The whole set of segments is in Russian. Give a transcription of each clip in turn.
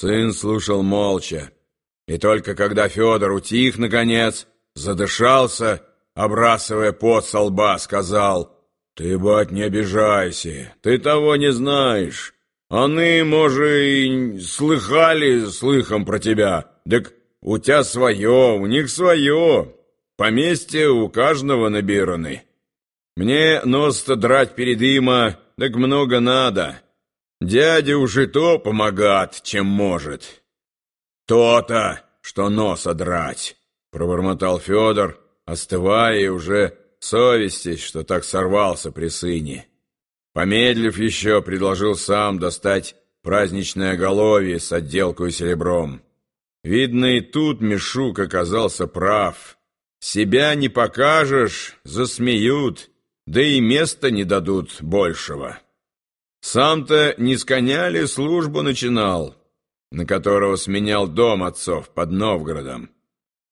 Сын слушал молча, и только когда Федор утих, наконец, задышался, обрасывая пот со лба, сказал, «Ты, бать, не обижайся, ты того не знаешь. Они, может, и слыхали слыхом про тебя, так у тебя свое, у них свое, поместье у каждого набираны. Мне нос-то драть перед има, так много надо». Дядя уже то помогает, чем может. То-то, что носа драть, пробормотал Федор, остывая и уже совестись, что так сорвался при сыне. Помедлив еще, предложил сам достать праздничное головье с отделкой серебром. Видно, и тут Мишук оказался прав. Себя не покажешь, засмеют, да и места не дадут большего. Сам-то не с коня ли службу начинал, на которого сменял дом отцов под Новгородом?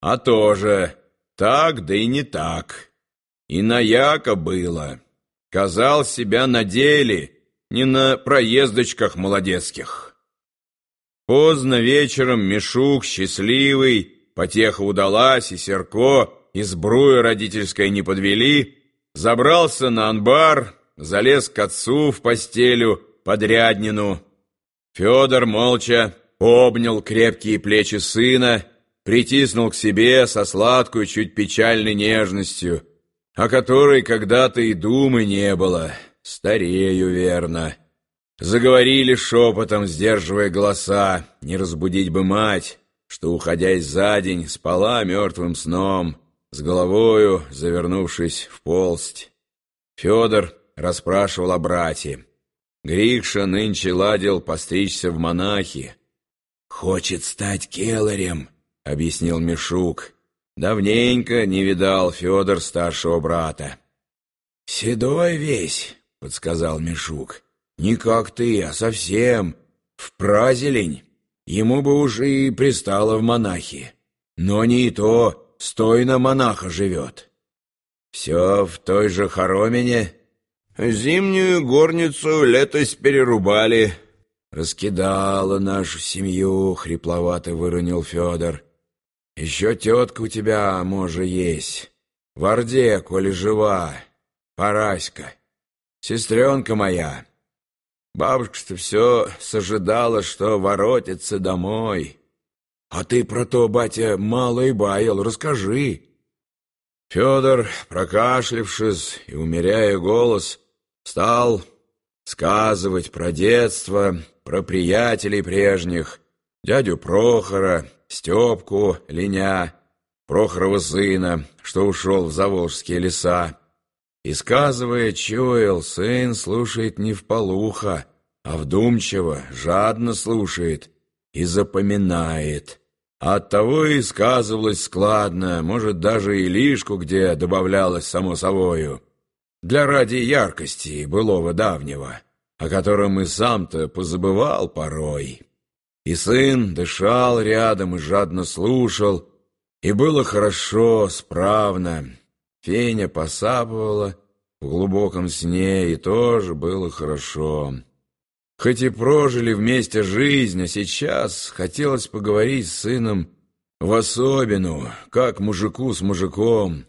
А тоже так, да и не так. И на яко было. Казал себя на деле, не на проездочках молодецких. Поздно вечером Мишук, счастливый, потеха удалась, и Серко, и сбруя родительской не подвели, забрался на анбар, залез к отцу в постелю, подряднину. Федор молча обнял крепкие плечи сына, притиснул к себе со сладкой, чуть печальной нежностью, о которой когда-то и думы не было. Старею, верно. Заговорили шепотом, сдерживая голоса, не разбудить бы мать, что, уходясь за день, спала мертвым сном, с головою завернувшись в полсть. Федор расспрашивал о брате. Грикша нынче ладил постричься в монахи. «Хочет стать келарем», — объяснил Мишук. Давненько не видал Федор старшего брата. «Седой весь», — подсказал Мишук. «Не как ты, а совсем. В празелень. Ему бы уж и пристало в монахи. Но не и то, стойно монаха живет». «Все в той же хоромине?» Зимнюю горницу летось перерубали. Раскидала нашу семью, хрипловато выронил Федор. Еще тетка у тебя, может, есть. В Орде, коли жива. Параська. Сестренка моя. Бабушка-то все сожидала, что воротится домой. А ты про то, батя, мало и баял, расскажи. Федор, прокашлявшись и умеряя голос, стал сказывать про детство, про приятелей прежних, дядю Прохора, Степку, Леня, Прохорова сына, что ушел в Заволжские леса. И сказывая, чуял, сын слушает не в полуха, а вдумчиво, жадно слушает и запоминает. Оттого и сказывалось складно, может, даже и лишку где добавлялось само собою для ради яркости былого давнего, о котором и сам-то позабывал порой. И сын дышал рядом и жадно слушал, и было хорошо, справно. Феня посапывала в глубоком сне, и тоже было хорошо. Хоть и прожили вместе жизнь, а сейчас хотелось поговорить с сыном в особенную, как мужику с мужиком,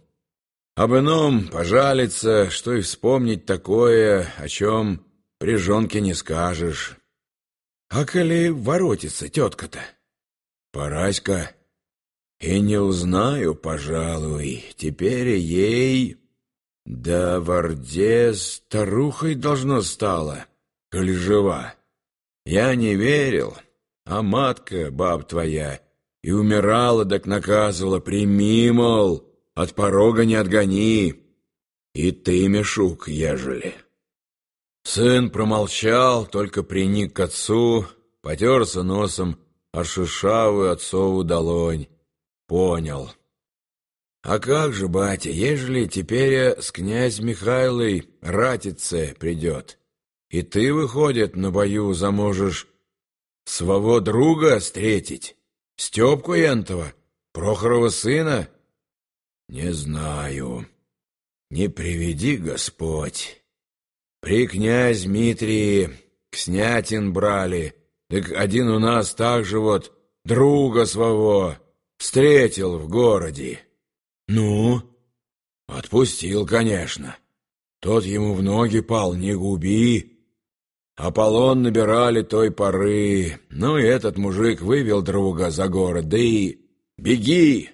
об ином пожалиться, что и вспомнить такое, о чем при жонке не скажешь. А коли воротится тетка-то? Параська. И не узнаю, пожалуй, теперь ей... Да в Орде старухой должно стало, коли жива. Я не верил, а матка, баб твоя, и умирала, так наказывала, прими, мол, от порога не отгони, и ты, Мишук, ежели». Сын промолчал, только приник к отцу, потерся носом о отцову долонь. Понял. «А как же, батя, ежели теперь с князь Михайлой ратице придет, и ты, выходит, на бою заможешь своего друга встретить, Степку Янтова, Прохорова сына?» Не знаю. Не приведи Господь. При князь Дмитрии к снятин брали, Так один у нас также вот друга своего встретил в городе. Ну? Отпустил, конечно. Тот ему в ноги пал, не губи. Аполлон набирали той поры. Ну и этот мужик вывел друга за город, да и беги,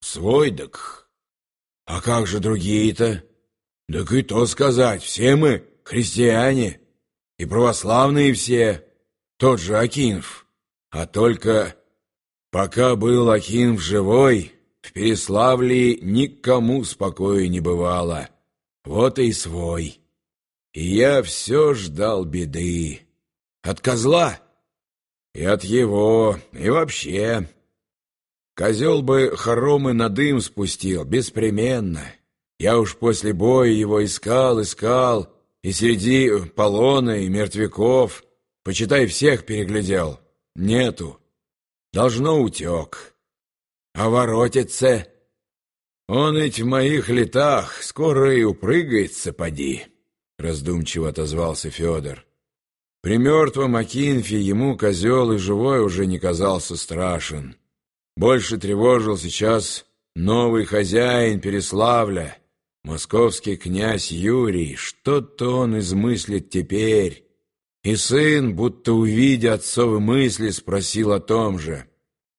свой дак. А как же другие-то? Так и то сказать, все мы христиане, и православные все, тот же Акинф. А только пока был Акинф живой, в Переславле никому спокоя не бывало. Вот и свой. И я все ждал беды. От козла и от его, и вообще. Козел бы хоромы на дым спустил, беспременно. Я уж после боя его искал, искал, и среди полона и мертвяков, почитай, всех переглядел. Нету. Должно утек. А воротится... Он ведь в моих летах скоро и упрыгается, поди, — раздумчиво отозвался Федор. При мертвом Акинфе ему козел и живой уже не казался страшен. Больше тревожил сейчас новый хозяин Переславля, московский князь Юрий. Что-то он измыслит теперь. И сын, будто увидя отцовы мысли, спросил о том же —